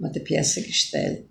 man der Pjäse gestellt.